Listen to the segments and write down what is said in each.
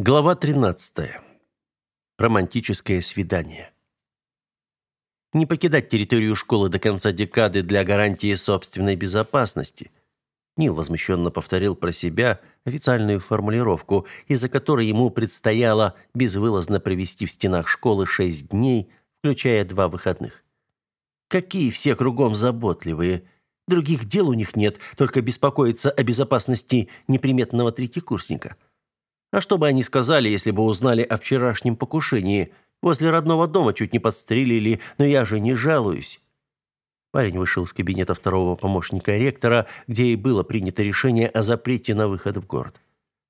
Глава 13. Романтическое свидание. Не покидать территорию школы до конца декады для гарантии собственной безопасности. Нил возмущенно повторил про себя официальную формулировку, из-за которой ему предстояло безвылазно провести в стенах школы шесть дней, включая два выходных. Какие все кругом заботливые. Других дел у них нет, только беспокоиться о безопасности неприметного третьекурсника. А что бы они сказали, если бы узнали о вчерашнем покушении? Возле родного дома чуть не подстрелили, но я же не жалуюсь. Парень вышел из кабинета второго помощника ректора, где и было принято решение о запрете на выход в город.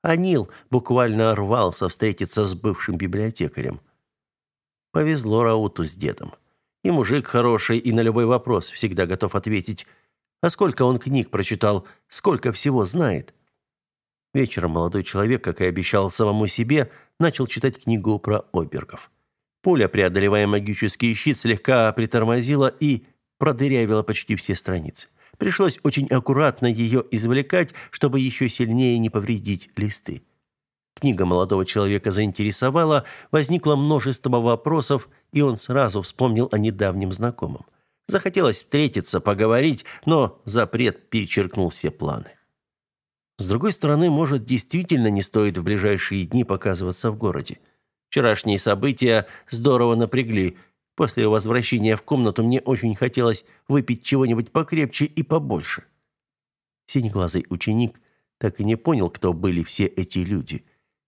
А Нил буквально рвался встретиться с бывшим библиотекарем. Повезло Рауту с дедом. И мужик хороший, и на любой вопрос всегда готов ответить. А сколько он книг прочитал, сколько всего знает. Вечером молодой человек, как и обещал самому себе, начал читать книгу про обергов. Пуля, преодолевая магический щит, слегка притормозила и продырявила почти все страницы. Пришлось очень аккуратно ее извлекать, чтобы еще сильнее не повредить листы. Книга молодого человека заинтересовала, возникло множество вопросов, и он сразу вспомнил о недавнем знакомом. Захотелось встретиться, поговорить, но запрет перечеркнул все планы. С другой стороны, может, действительно не стоит в ближайшие дни показываться в городе. Вчерашние события здорово напрягли. После возвращения в комнату мне очень хотелось выпить чего-нибудь покрепче и побольше. Синеглазый ученик так и не понял, кто были все эти люди.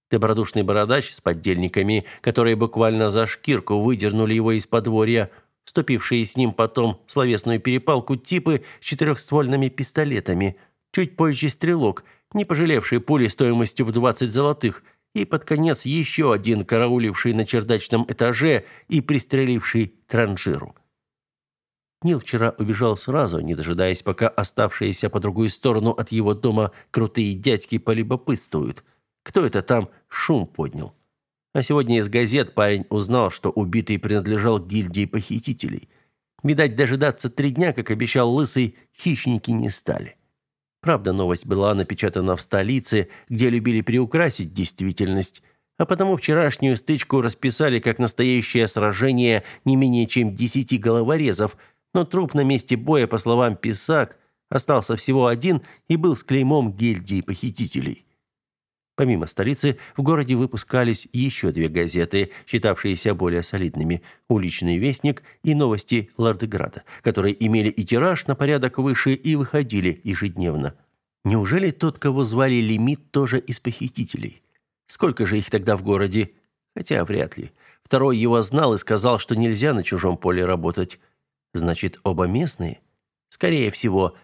Добродушный бородач с поддельниками, которые буквально за шкирку выдернули его из подворья, вступившие с ним потом в словесную перепалку типы с четырехствольными пистолетами, чуть позже стрелок – не пожалевший пули стоимостью в 20 золотых, и под конец еще один карауливший на чердачном этаже и пристреливший транжиру. Нил вчера убежал сразу, не дожидаясь, пока оставшиеся по другую сторону от его дома крутые дядьки полюбопытствуют, кто это там шум поднял. А сегодня из газет парень узнал, что убитый принадлежал гильдии похитителей. Видать, дожидаться три дня, как обещал Лысый, хищники не стали. Правда, новость была напечатана в столице, где любили приукрасить действительность, а потому вчерашнюю стычку расписали как настоящее сражение не менее чем десяти головорезов, но труп на месте боя, по словам Писак, остался всего один и был с клеймом гильдии похитителей. Помимо столицы, в городе выпускались еще две газеты, считавшиеся более солидными «Уличный вестник» и «Новости Лордеграда», которые имели и тираж на порядок выше и выходили ежедневно. Неужели тот, кого звали Лимит, тоже из похитителей? Сколько же их тогда в городе? Хотя вряд ли. Второй его знал и сказал, что нельзя на чужом поле работать. Значит, оба местные? Скорее всего.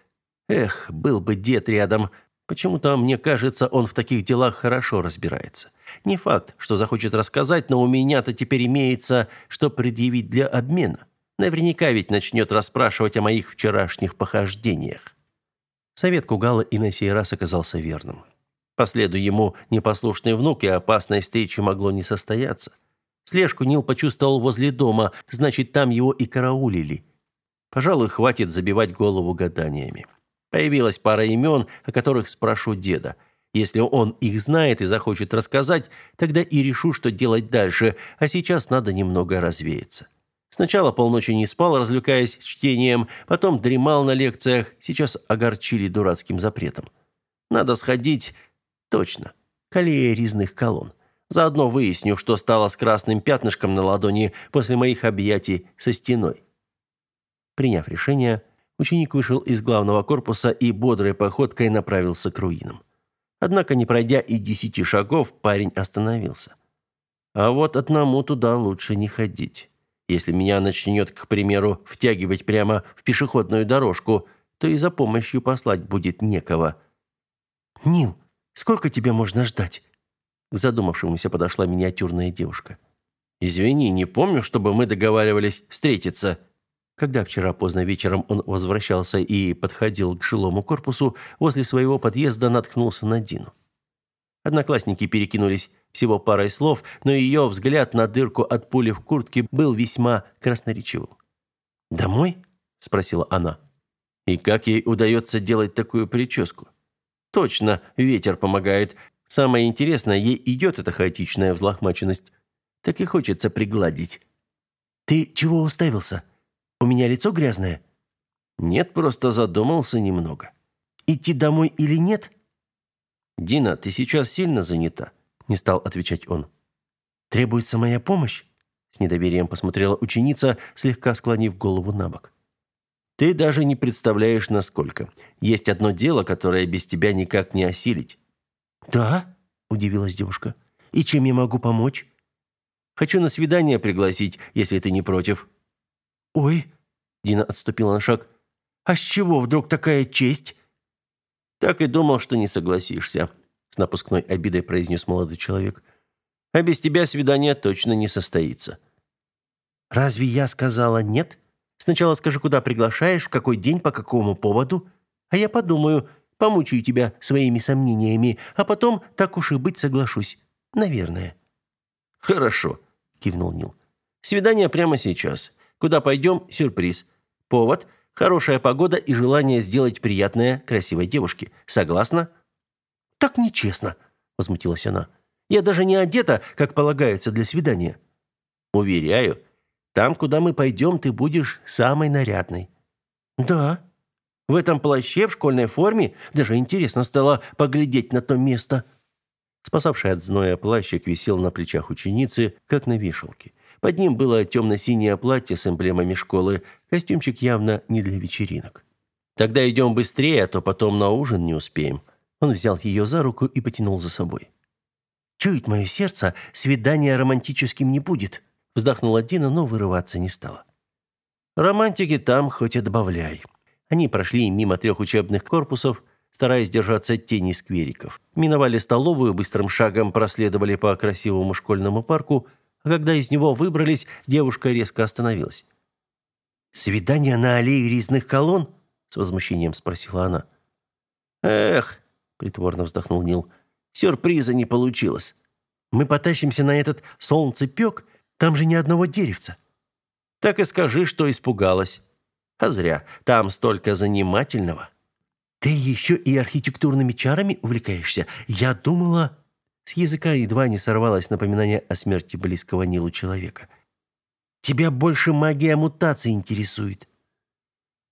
Эх, был бы дед рядом – Почему-то, мне кажется, он в таких делах хорошо разбирается. Не факт, что захочет рассказать, но у меня-то теперь имеется, что предъявить для обмена. Наверняка ведь начнет расспрашивать о моих вчерашних похождениях. Совет Кугала и на сей раз оказался верным. Последуя ему непослушный внук, и опасной встречи могло не состояться. Слежку Нил почувствовал возле дома, значит, там его и караулили. Пожалуй, хватит забивать голову гаданиями. Появилась пара имен, о которых спрошу деда. Если он их знает и захочет рассказать, тогда и решу, что делать дальше, а сейчас надо немного развеяться. Сначала полночи не спал, развлекаясь чтением, потом дремал на лекциях, сейчас огорчили дурацким запретом. Надо сходить... Точно. К аллее резных колонн. Заодно выясню, что стало с красным пятнышком на ладони после моих объятий со стеной. Приняв решение, Ученик вышел из главного корпуса и бодрой походкой направился к руинам. Однако, не пройдя и десяти шагов, парень остановился. А вот одному туда лучше не ходить. Если меня начнет, к примеру, втягивать прямо в пешеходную дорожку, то и за помощью послать будет некого. «Нил, сколько тебя можно ждать?» К задумавшемуся подошла миниатюрная девушка. «Извини, не помню, чтобы мы договаривались встретиться», когда вчера поздно вечером он возвращался и подходил к жилому корпусу, возле своего подъезда наткнулся на Дину. Одноклассники перекинулись всего парой слов, но ее взгляд на дырку от пули в куртке был весьма красноречивым. «Домой?» – спросила она. «И как ей удается делать такую прическу?» «Точно, ветер помогает. Самое интересное, ей идет эта хаотичная взлохмаченность. Так и хочется пригладить. «Ты чего уставился? У меня лицо грязное?» «Нет, просто задумался немного». «Идти домой или нет?» «Дина, ты сейчас сильно занята?» – не стал отвечать он. «Требуется моя помощь?» – с недоверием посмотрела ученица, слегка склонив голову на бок. «Ты даже не представляешь, насколько. Есть одно дело, которое без тебя никак не осилить». «Да?» – удивилась девушка. «И чем я могу помочь?» «Хочу на свидание пригласить, если ты не против». «Ой!» – Дина отступила на шаг. «А с чего вдруг такая честь?» «Так и думал, что не согласишься», – с напускной обидой произнес молодой человек. «А без тебя свидание точно не состоится». «Разве я сказала нет? Сначала скажи, куда приглашаешь, в какой день, по какому поводу, а я подумаю, помучаю тебя своими сомнениями, а потом, так уж и быть, соглашусь. Наверное». «Хорошо», – кивнул Нил. «Свидание прямо сейчас. Куда пойдем – сюрприз. Повод – хорошая погода и желание сделать приятное красивой девушке. Согласна?» «Так нечестно», – возмутилась она. «Я даже не одета, как полагается для свидания». «Уверяю, там, куда мы пойдем, ты будешь самой нарядной». «Да», в этом плаще, в школьной форме, даже интересно стало поглядеть на то место. Спасавший от зноя плащик висел на плечах ученицы, как на вешалке. Под ним было темно-синее платье с эмблемами школы, костюмчик явно не для вечеринок. «Тогда идем быстрее, а то потом на ужин не успеем». Он взял ее за руку и потянул за собой. «Чует мое сердце, свидания романтическим не будет», вздохнула Дина, но вырываться не стала. «Романтики там хоть и добавляй», они прошли мимо трех учебных корпусов, стараясь держаться тени сквериков. Миновали столовую, быстрым шагом проследовали по красивому школьному парку, а когда из него выбрались, девушка резко остановилась. «Свидание на аллее резных колонн?» — с возмущением спросила она. «Эх», — притворно вздохнул Нил, — «сюрприза не получилось. Мы потащимся на этот солнцепек, там же ни одного деревца». «Так и скажи, что испугалась». А зря, там столько занимательного. Ты еще и архитектурными чарами увлекаешься? Я думала, с языка едва не сорвалось напоминание о смерти близкого Нилу человека. Тебя больше магия мутации интересует.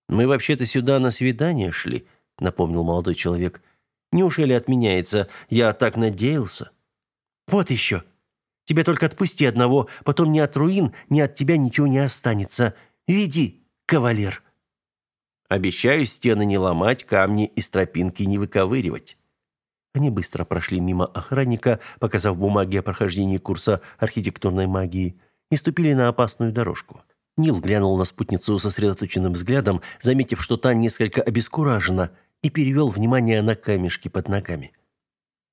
Мы вообще-то сюда на свидание шли, напомнил молодой человек. Неужели отменяется? Я так надеялся. Вот еще. Тебя только отпусти одного, потом ни от руин, ни от тебя ничего не останется. Веди кавалер. Обещаю стены не ломать, камни и тропинки не выковыривать. Они быстро прошли мимо охранника, показав бумаги о прохождении курса архитектурной магии, и ступили на опасную дорожку. Нил глянул на спутницу сосредоточенным взглядом, заметив, что та несколько обескуражена, и перевел внимание на камешки под ногами.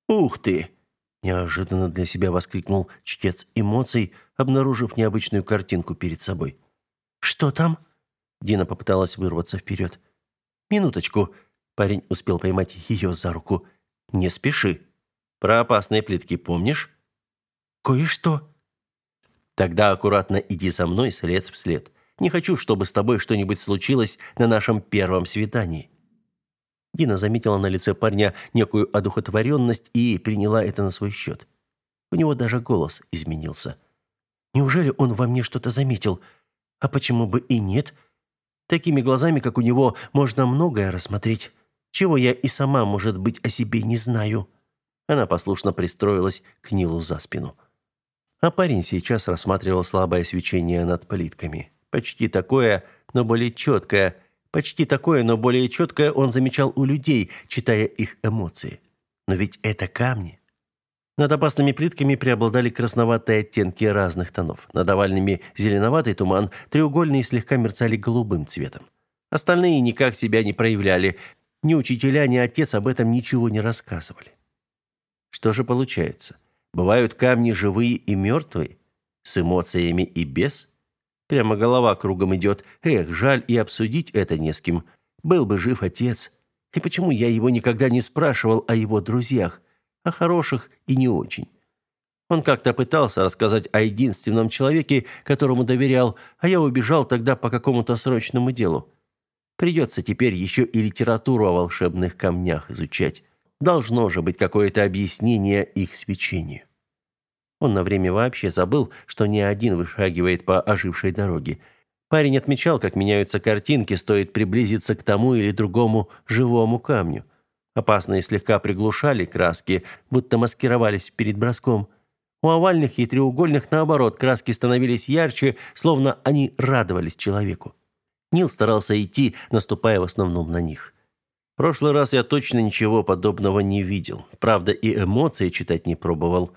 «Ух ты!» – неожиданно для себя воскликнул чтец эмоций, обнаружив необычную картинку перед собой. «Что там?» Дина попыталась вырваться вперед. «Минуточку». Парень успел поймать ее за руку. «Не спеши. Про опасные плитки помнишь?» «Кое-что». «Тогда аккуратно иди за мной след в след. Не хочу, чтобы с тобой что-нибудь случилось на нашем первом свидании». Дина заметила на лице парня некую одухотворенность и приняла это на свой счет. У него даже голос изменился. «Неужели он во мне что-то заметил? А почему бы и нет?» Такими глазами, как у него, можно многое рассмотреть, чего я и сама, может быть, о себе не знаю. Она послушно пристроилась к Нилу за спину. А парень сейчас рассматривал слабое свечение над плитками. Почти такое, но более четкое. Почти такое, но более четкое он замечал у людей, читая их эмоции. Но ведь это камни. Над опасными плитками преобладали красноватые оттенки разных тонов. Над овальными зеленоватый туман, треугольные слегка мерцали голубым цветом. Остальные никак себя не проявляли. Ни учителя, ни отец об этом ничего не рассказывали. Что же получается? Бывают камни живые и мертвые? С эмоциями и без? Прямо голова кругом идет. Эх, жаль, и обсудить это не с кем. Был бы жив отец. И почему я его никогда не спрашивал о его друзьях? о хороших и не очень. Он как-то пытался рассказать о единственном человеке, которому доверял, а я убежал тогда по какому-то срочному делу. Придется теперь еще и литературу о волшебных камнях изучать. должно же быть какое-то объяснение их свечению. Он на время вообще забыл, что не один вышагивает по ожившей дороге. Парень отмечал, как меняются картинки, стоит приблизиться к тому или другому живому камню. Опасные слегка приглушали краски, будто маскировались перед броском. У овальных и треугольных, наоборот, краски становились ярче, словно они радовались человеку. Нил старался идти, наступая в основном на них. В прошлый раз я точно ничего подобного не видел. Правда, и эмоции читать не пробовал.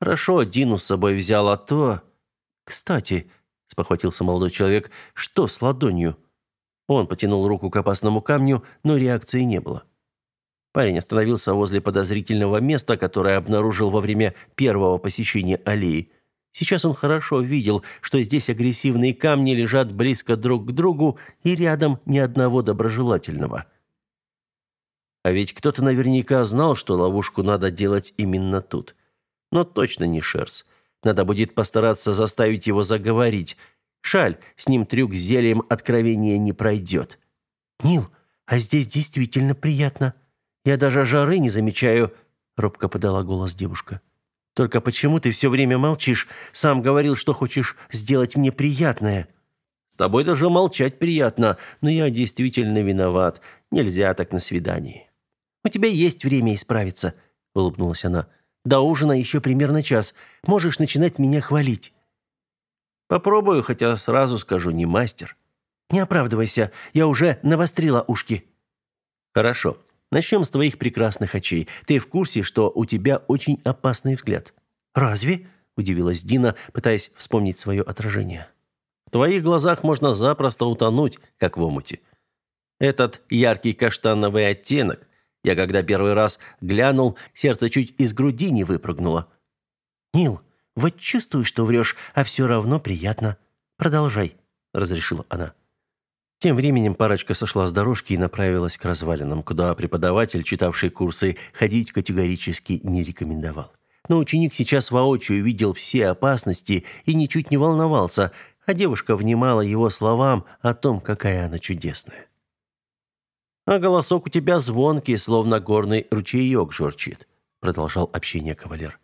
Хорошо, Дину с собой взял, а то... Кстати, спохватился молодой человек, что с ладонью? Он потянул руку к опасному камню, но реакции не было. Парень остановился возле подозрительного места, которое обнаружил во время первого посещения аллеи. Сейчас он хорошо видел, что здесь агрессивные камни лежат близко друг к другу и рядом ни одного доброжелательного. А ведь кто-то наверняка знал, что ловушку надо делать именно тут. Но точно не Шерс. Надо будет постараться заставить его заговорить. Шаль, с ним трюк с зельем откровения не пройдет. «Нил, а здесь действительно приятно», я даже жары не замечаю, робко подала голос девушка. Только почему ты все время молчишь? Сам говорил, что хочешь сделать мне приятное. С тобой даже молчать приятно, но я действительно виноват. Нельзя так на свидании. У тебя есть время исправиться, улыбнулась она. До ужина еще примерно час. Можешь начинать меня хвалить. Попробую, хотя сразу скажу, не мастер. Не оправдывайся, я уже навострила ушки. Хорошо. Начнем с твоих прекрасных очей. Ты в курсе, что у тебя очень опасный взгляд?» «Разве?» – удивилась Дина, пытаясь вспомнить свое отражение. «В твоих глазах можно запросто утонуть, как в омуте. Этот яркий каштановый оттенок, я когда первый раз глянул, сердце чуть из груди не выпрыгнуло». «Нил, вот чувствую, что врешь, а все равно приятно. Продолжай», – разрешила она. Тем временем парочка сошла с дорожки и направилась к развалинам, куда преподаватель, читавший курсы, ходить категорически не рекомендовал. Но ученик сейчас воочию видел все опасности и ничуть не волновался, а девушка внимала его словам о том, какая она чудесная. «А голосок у тебя звонкий, словно горный ручеек журчит», продолжал общение кавалер.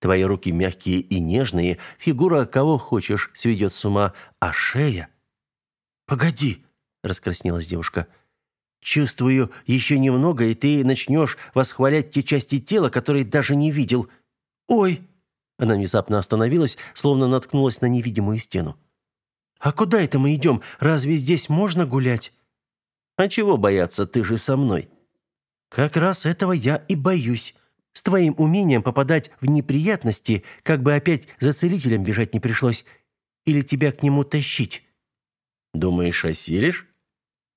«Твои руки мягкие и нежные, фигура кого хочешь сведет с ума, а шея «Погоди!» – раскраснелась девушка. «Чувствую, еще немного, и ты начнешь восхвалять те части тела, которые даже не видел. Ой!» Она внезапно остановилась, словно наткнулась на невидимую стену. «А куда это мы идем? Разве здесь можно гулять?» «А чего бояться? Ты же со мной». «Как раз этого я и боюсь. С твоим умением попадать в неприятности, как бы опять за целителем бежать не пришлось. Или тебя к нему тащить?» «Думаешь, осилишь?»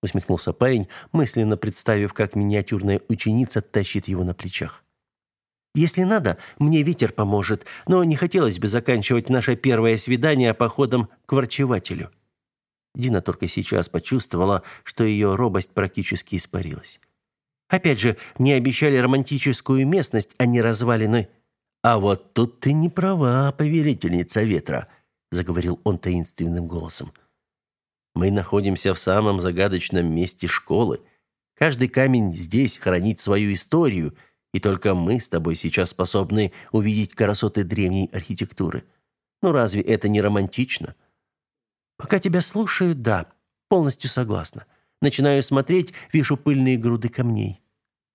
Усмехнулся парень, мысленно представив, как миниатюрная ученица тащит его на плечах. Если надо, мне ветер поможет, но не хотелось бы заканчивать наше первое свидание походом к врачевателю. Дина только сейчас почувствовала, что ее робость практически испарилась. Опять же, мне обещали романтическую местность, а не развалины. А вот тут ты не права, повелительница ветра, заговорил он таинственным голосом. Мы находимся в самом загадочном месте школы. Каждый камень здесь хранит свою историю, и только мы с тобой сейчас способны увидеть красоты древней архитектуры. Ну разве это не романтично? Пока тебя слушаю, да, полностью согласна. Начинаю смотреть, вижу пыльные груды камней.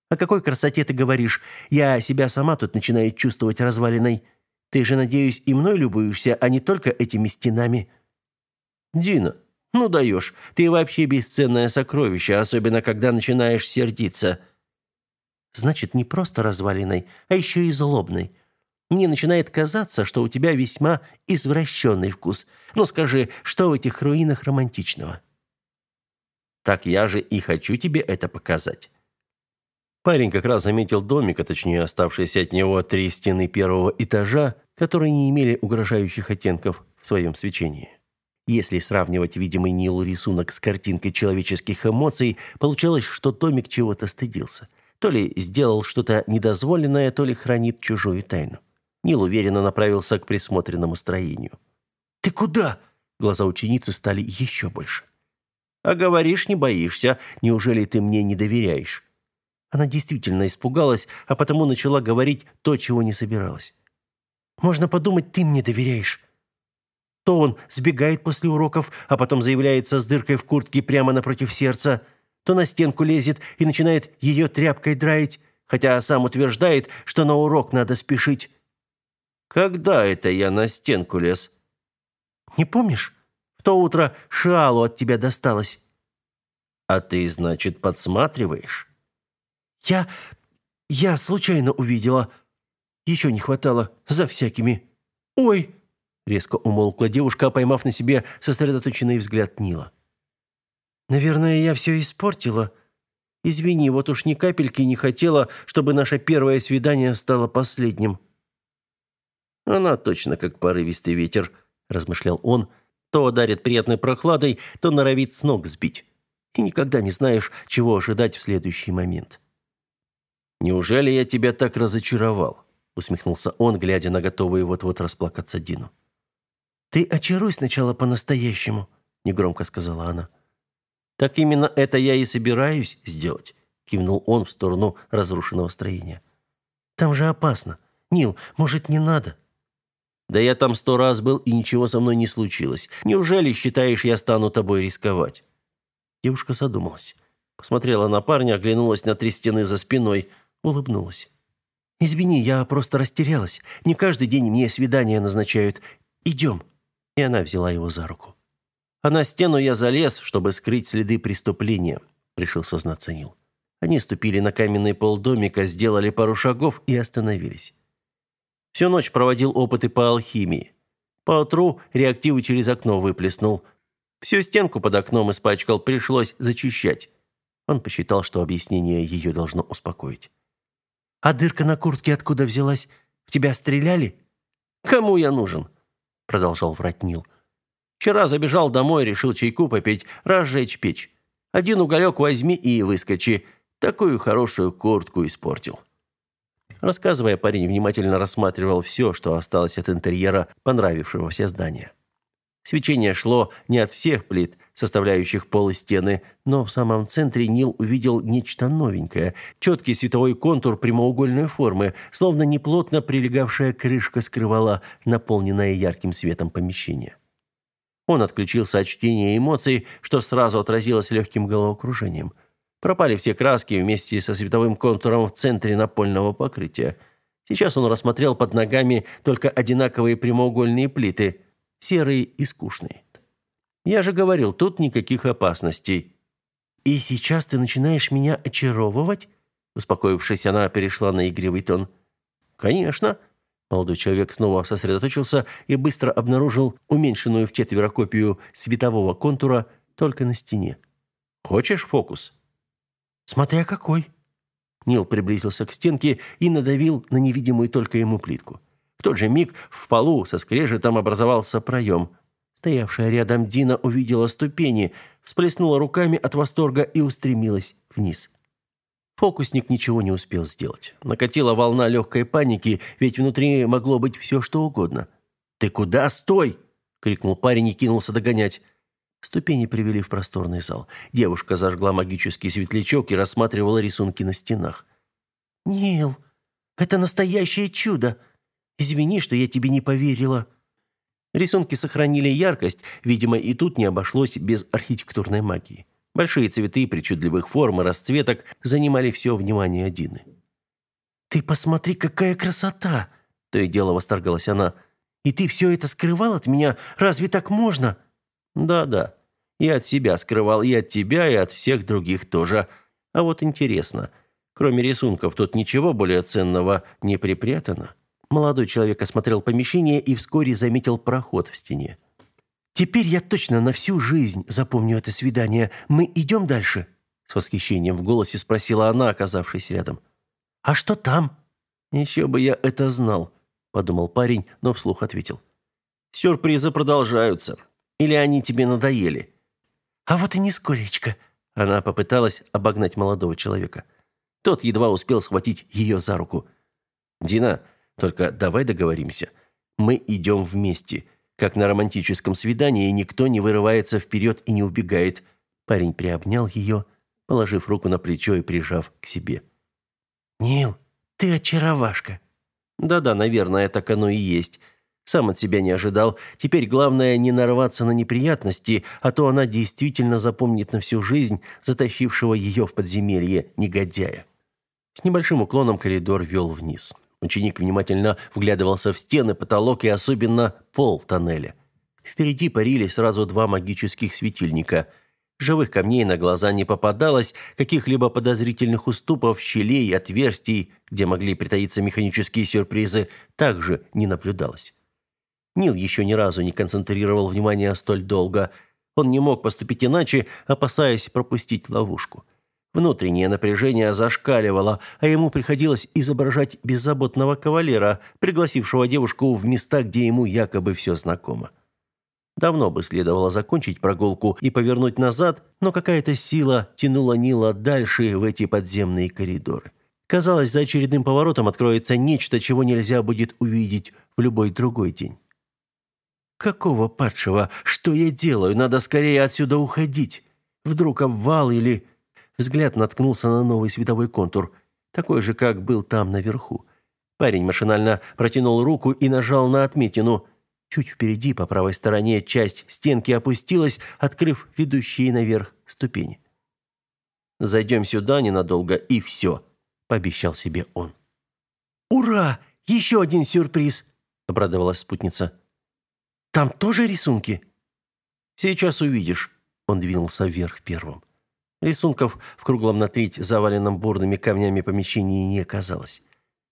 О какой красоте ты говоришь? Я себя сама тут начинаю чувствовать развалиной. Ты же, надеюсь, и мной любуешься, а не только этими стенами. Дина, ну даешь. Ты вообще бесценное сокровище, особенно когда начинаешь сердиться. Значит, не просто развалиной, а еще и злобной. Мне начинает казаться, что у тебя весьма извращенный вкус. Ну скажи, что в этих руинах романтичного? Так я же и хочу тебе это показать. Парень как раз заметил домик, а точнее оставшиеся от него три стены первого этажа, которые не имели угрожающих оттенков в своем свечении. Если сравнивать видимый Нилу рисунок с картинкой человеческих эмоций, получалось, что Томик чего-то стыдился. То ли сделал что-то недозволенное, то ли хранит чужую тайну. Нил уверенно направился к присмотренному строению. «Ты куда?» Глаза ученицы стали еще больше. «А говоришь, не боишься. Неужели ты мне не доверяешь?» Она действительно испугалась, а потому начала говорить то, чего не собиралась. «Можно подумать, ты мне доверяешь». То он сбегает после уроков, а потом заявляется с дыркой в куртке прямо напротив сердца, то на стенку лезет и начинает ее тряпкой драить, хотя сам утверждает, что на урок надо спешить. «Когда это я на стенку лез?» «Не помнишь? В то утро шалу от тебя досталось». «А ты, значит, подсматриваешь?» «Я... я случайно увидела. Еще не хватало за всякими. Ой!» Резко умолкла девушка, поймав на себе сосредоточенный взгляд Нила. «Наверное, я все испортила. Извини, вот уж ни капельки не хотела, чтобы наше первое свидание стало последним». «Она точно как порывистый ветер», – размышлял он. «То ударит приятной прохладой, то норовит с ног сбить. И никогда не знаешь, чего ожидать в следующий момент». «Неужели я тебя так разочаровал?» – усмехнулся он, глядя на готовую вот-вот расплакаться Дину. «Ты очаруй сначала по-настоящему», — негромко сказала она. «Так именно это я и собираюсь сделать», — кивнул он в сторону разрушенного строения. «Там же опасно. Нил, может, не надо?» «Да я там сто раз был, и ничего со мной не случилось. Неужели считаешь, я стану тобой рисковать?» Девушка задумалась. Посмотрела на парня, оглянулась на три стены за спиной, улыбнулась. «Извини, я просто растерялась. Не каждый день мне свидания назначают. Идем» и она взяла его за руку. «А на стену я залез, чтобы скрыть следы преступления», — решил сознаться Нил. Они ступили на каменный пол домика, сделали пару шагов и остановились. Всю ночь проводил опыты по алхимии. Поутру реактивы через окно выплеснул. Всю стенку под окном испачкал, пришлось зачищать. Он посчитал, что объяснение ее должно успокоить. «А дырка на куртке откуда взялась? В тебя стреляли?» «Кому я нужен?» Продолжал врать Нил. Вчера забежал домой, решил чайку попить, разжечь печь. Один уголек возьми и выскочи. Такую хорошую куртку испортил. Рассказывая, парень внимательно рассматривал все, что осталось от интерьера понравившегося здания. Свечение шло не от всех плит, составляющих пол и стены, но в самом центре Нил увидел нечто новенькое. Четкий световой контур прямоугольной формы, словно неплотно прилегавшая крышка скрывала наполненное ярким светом помещение. Он отключился от чтения эмоций, что сразу отразилось легким головокружением. Пропали все краски вместе со световым контуром в центре напольного покрытия. Сейчас он рассмотрел под ногами только одинаковые прямоугольные плиты, серые и скучные. Я же говорил, тут никаких опасностей. И сейчас ты начинаешь меня очаровывать? Успокоившись, она перешла на игривый тон. Конечно. Молодой человек снова сосредоточился и быстро обнаружил уменьшенную в четверо копию светового контура только на стене. Хочешь фокус? Смотря какой. Нил приблизился к стенке и надавил на невидимую только ему плитку. Тот же миг в полу со скрежетом образовался проем – Стоявшая рядом Дина увидела ступени, всплеснула руками от восторга и устремилась вниз. Фокусник ничего не успел сделать. Накатила волна легкой паники, ведь внутри могло быть все, что угодно. «Ты куда? Стой!» — крикнул парень и кинулся догонять. Ступени привели в просторный зал. Девушка зажгла магический светлячок и рассматривала рисунки на стенах. «Нил, это настоящее чудо! Извини, что я тебе не поверила!» Рисунки сохранили яркость, видимо, и тут не обошлось без архитектурной магии. Большие цветы причудливых форм и расцветок занимали все внимание Дины. «Ты посмотри, какая красота!» То и дело восторгалась она. «И ты все это скрывал от меня? Разве так можно?» «Да-да. И от себя скрывал, и от тебя, и от всех других тоже. А вот интересно, кроме рисунков тут ничего более ценного не припрятано?» Молодой человек осмотрел помещение и вскоре заметил проход в стене. «Теперь я точно на всю жизнь запомню это свидание. Мы идем дальше?» С восхищением в голосе спросила она, оказавшись рядом. «А что там?» «Еще бы я это знал», – подумал парень, но вслух ответил. «Сюрпризы продолжаются. Или они тебе надоели?» «А вот и нисколечко». Она попыталась обогнать молодого человека. Тот едва успел схватить ее за руку. «Дина, только давай договоримся. Мы идем вместе. Как на романтическом свидании, никто не вырывается вперед и не убегает. Парень приобнял ее, положив руку на плечо и прижав к себе. «Нил, ты очаровашка». Да-да, наверное, так оно и есть. Сам от себя не ожидал. Теперь главное не нарваться на неприятности, а то она действительно запомнит на всю жизнь затащившего ее в подземелье негодяя. С небольшим уклоном коридор вел вниз. Ученик внимательно вглядывался в стены, потолок и особенно пол тоннеля. Впереди парили сразу два магических светильника. Живых камней на глаза не попадалось, каких-либо подозрительных уступов, щелей, отверстий, где могли притаиться механические сюрпризы, также не наблюдалось. Нил еще ни разу не концентрировал внимание столь долго. Он не мог поступить иначе, опасаясь пропустить ловушку. Внутреннее напряжение зашкаливало, а ему приходилось изображать беззаботного кавалера, пригласившего девушку в места, где ему якобы все знакомо. Давно бы следовало закончить прогулку и повернуть назад, но какая-то сила тянула Нила дальше в эти подземные коридоры. Казалось, за очередным поворотом откроется нечто, чего нельзя будет увидеть в любой другой день. Какого падшего? Что я делаю? Надо скорее отсюда уходить. Вдруг обвал или... Взгляд наткнулся на новый световой контур, такой же, как был там наверху. Парень машинально протянул руку и нажал на отметину. Чуть впереди, по правой стороне, часть стенки опустилась, открыв ведущие наверх ступени. «Зайдем сюда ненадолго, и все», — пообещал себе он. «Ура! Еще один сюрприз!» — обрадовалась спутница. Там тоже рисунки?» «Сейчас увидишь». Он двинулся вверх первым. Рисунков в круглом на треть заваленном бурными камнями помещении не оказалось.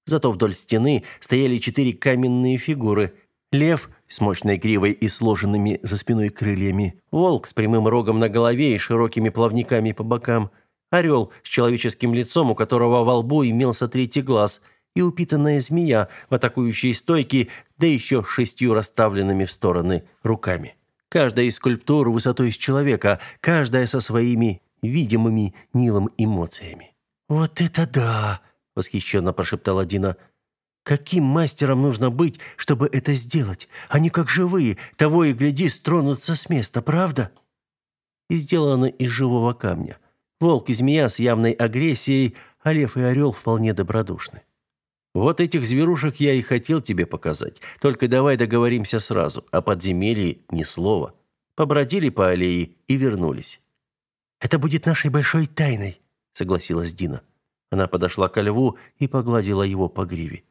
Зато вдоль стены стояли четыре каменные фигуры. Лев с мощной гривой и сложенными за спиной крыльями, волк с прямым рогом на голове и широкими плавниками по бокам, орел с человеческим лицом, у которого во лбу имелся третий глаз – и упитанная змея в атакующей стойке, да еще шестью расставленными в стороны руками. Каждая из скульптур высотой с человека, каждая со своими видимыми Нилом эмоциями. «Вот это да!» – восхищенно прошептала Дина. «Каким мастером нужно быть, чтобы это сделать? Они как живые, того и гляди, стронутся с места, правда?» И сделано из живого камня. Волк и змея с явной агрессией, а лев и орел вполне добродушны. Вот этих зверушек я и хотел тебе показать. Только давай договоримся сразу. О подземелье ни слова. Побродили по аллее и вернулись. Это будет нашей большой тайной, согласилась Дина. Она подошла к льву и погладила его по гриве.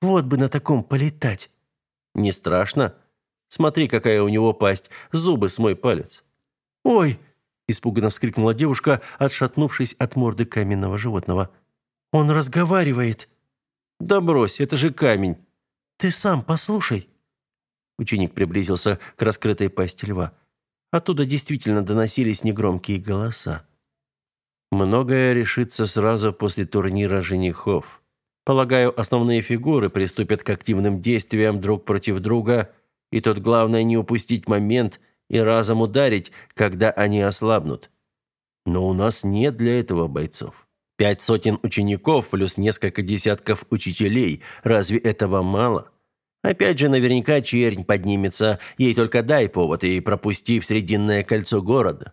Вот бы на таком полетать. Не страшно? Смотри, какая у него пасть, зубы с мой палец. Ой, испуганно вскрикнула девушка, отшатнувшись от морды каменного животного. Он разговаривает. Да брось, это же камень. Ты сам послушай. Ученик приблизился к раскрытой пасти льва. Оттуда действительно доносились негромкие голоса. Многое решится сразу после турнира женихов. Полагаю, основные фигуры приступят к активным действиям друг против друга, и тут главное не упустить момент и разом ударить, когда они ослабнут. Но у нас нет для этого бойцов. Пять сотен учеников плюс несколько десятков учителей. Разве этого мало? Опять же, наверняка чернь поднимется. Ей только дай повод и пропусти в срединное кольцо города.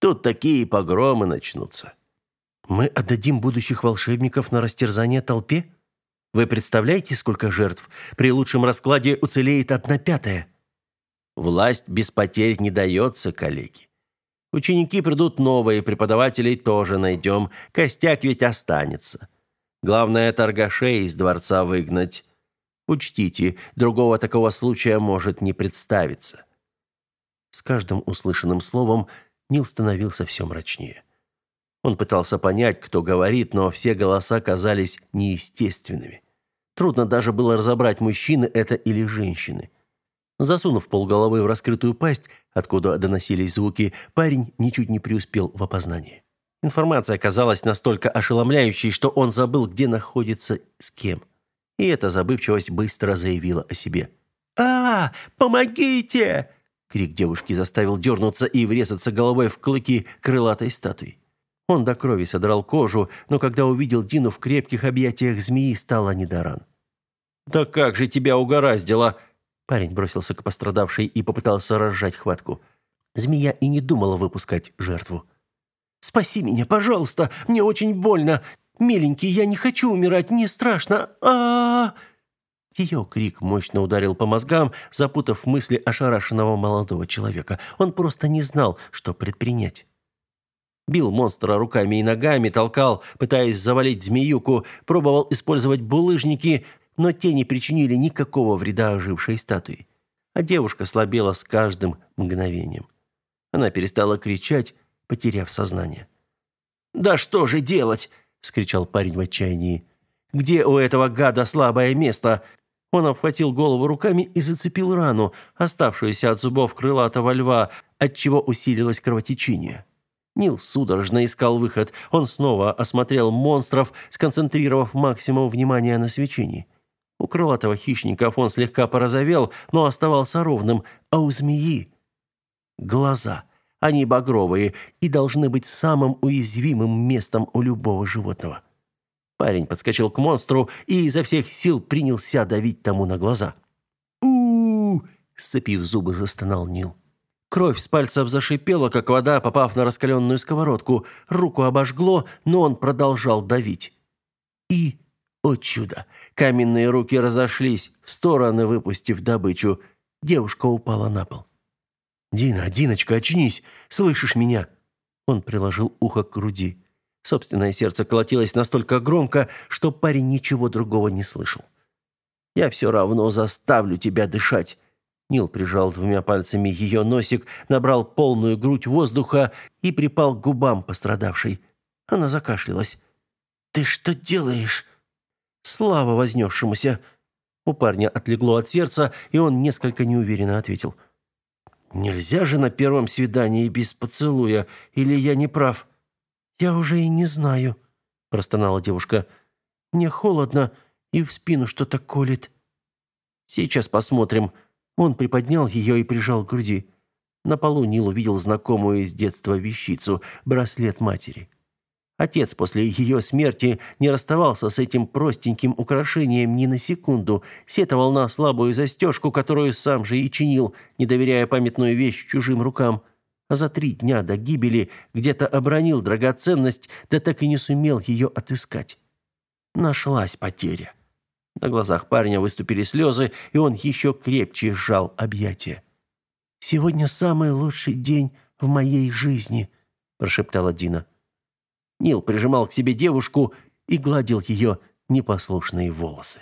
Тут такие погромы начнутся. Мы отдадим будущих волшебников на растерзание толпе? Вы представляете, сколько жертв? При лучшем раскладе уцелеет одна пятая. Власть без потерь не дается, коллеги. Ученики придут новые, преподавателей тоже найдем. Костяк ведь останется. Главное, торгашей из дворца выгнать. Учтите, другого такого случая может не представиться. С каждым услышанным словом Нил становился все мрачнее. Он пытался понять, кто говорит, но все голоса казались неестественными. Трудно даже было разобрать, мужчины это или женщины. Засунув полголовы в раскрытую пасть, откуда доносились звуки, парень ничуть не преуспел в опознании. Информация оказалась настолько ошеломляющей, что он забыл, где находится с кем. И эта забывчивость быстро заявила о себе. «А, помогите!» Крик девушки заставил дернуться и врезаться головой в клыки крылатой статуи. Он до крови содрал кожу, но когда увидел Дину в крепких объятиях змеи, стало не до ран. «Да как же тебя угораздило!» Парень бросился к пострадавшей и попытался разжать хватку. Змея и не думала выпускать жертву. «Спаси меня, пожалуйста! Мне очень больно! Миленький, я не хочу умирать, мне страшно. а а, -а Ее крик мощно ударил по мозгам, запутав мысли ошарашенного молодого человека. Он просто не знал, что предпринять. Бил монстра руками и ногами, толкал, пытаясь завалить змеюку, пробовал использовать булыжники, но те не причинили никакого вреда ожившей статуи. А девушка слабела с каждым мгновением. Она перестала кричать, потеряв сознание. «Да что же делать?» – вскричал парень в отчаянии. «Где у этого гада слабое место?» Он обхватил голову руками и зацепил рану, оставшуюся от зубов крылатого льва, отчего усилилось кровотечение. Нил судорожно искал выход. Он снова осмотрел монстров, сконцентрировав максимум внимания на свечении. У крылатого хищника он слегка порозовел, но оставался ровным, а у змеи глаза. Они багровые и должны быть самым уязвимым местом у любого животного. Парень подскочил к монстру и изо всех сил принялся давить тому на глаза. у, сцепив зубы, застонал Нил. Кровь с пальцев зашипела, как вода, попав на раскаленную сковородку. Руку обожгло, но он продолжал давить. И, о чудо, каменные руки разошлись в стороны, выпустив добычу. Девушка упала на пол. «Дина, Диночка, очнись! Слышишь меня?» Он приложил ухо к груди. Собственное сердце колотилось настолько громко, что парень ничего другого не слышал. «Я все равно заставлю тебя дышать!» Нил прижал двумя пальцами ее носик, набрал полную грудь воздуха и припал к губам пострадавшей. Она закашлялась. «Ты что делаешь?» «Слава вознесшемуся!» У парня отлегло от сердца, и он несколько неуверенно ответил. «Нельзя же на первом свидании без поцелуя, или я не прав?» «Я уже и не знаю», – простонала девушка. «Мне холодно, и в спину что-то колет». «Сейчас посмотрим», – он приподнял ее и прижал к груди. На полу Нил увидел знакомую из детства вещицу – браслет матери. Отец после ее смерти не расставался с этим простеньким украшением ни на секунду, сетовал на слабую застежку, которую сам же и чинил, не доверяя памятную вещь чужим рукам. А за три дня до гибели где-то обронил драгоценность, да так и не сумел ее отыскать. Нашлась потеря. На глазах парня выступили слезы, и он еще крепче сжал объятия. «Сегодня самый лучший день в моей жизни», – прошептала Дина. Нил прижимал к себе девушку и гладил ее непослушные волосы.